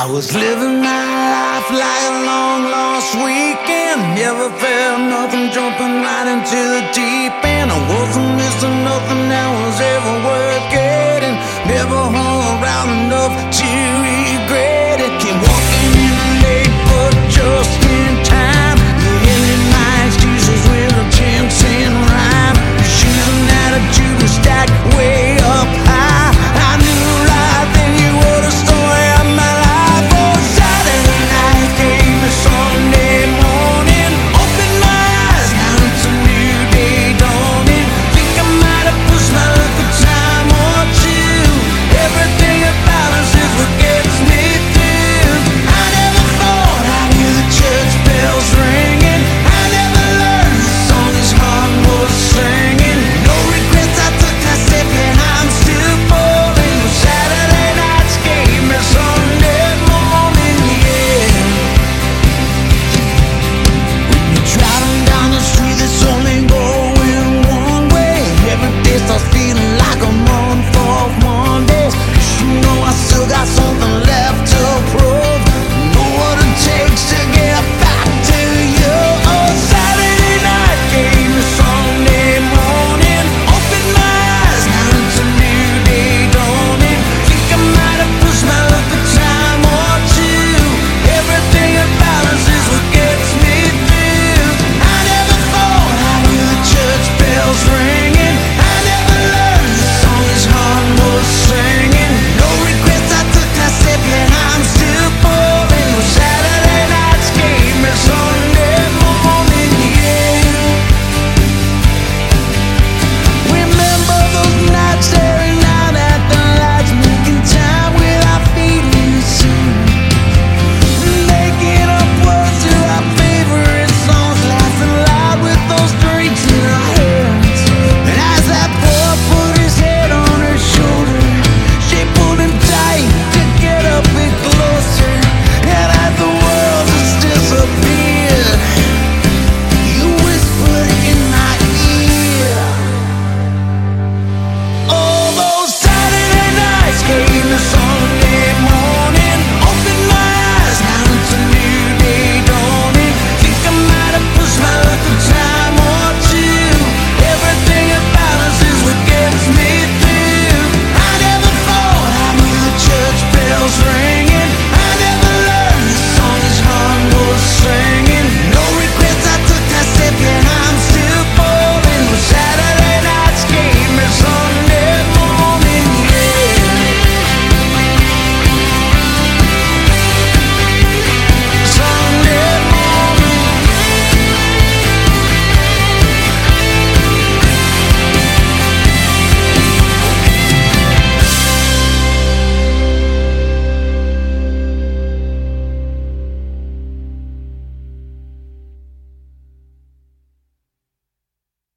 I was living my life like a long lost weekend. Never felt nothing jumping right into the deep end. I wasn't missing nothing that was ever worth getting. Never hung around enough